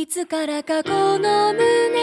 いつからかこの胸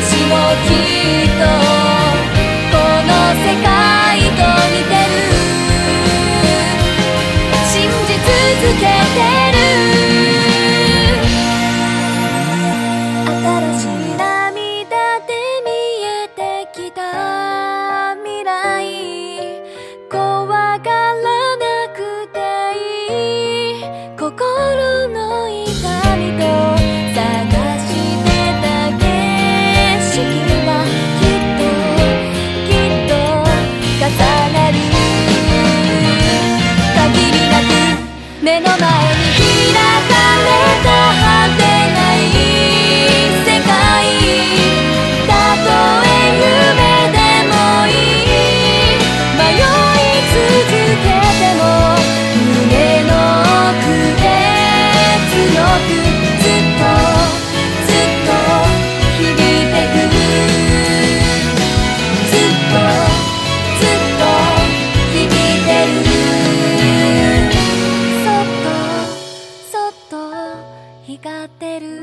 私もきっと目の前に開くってる」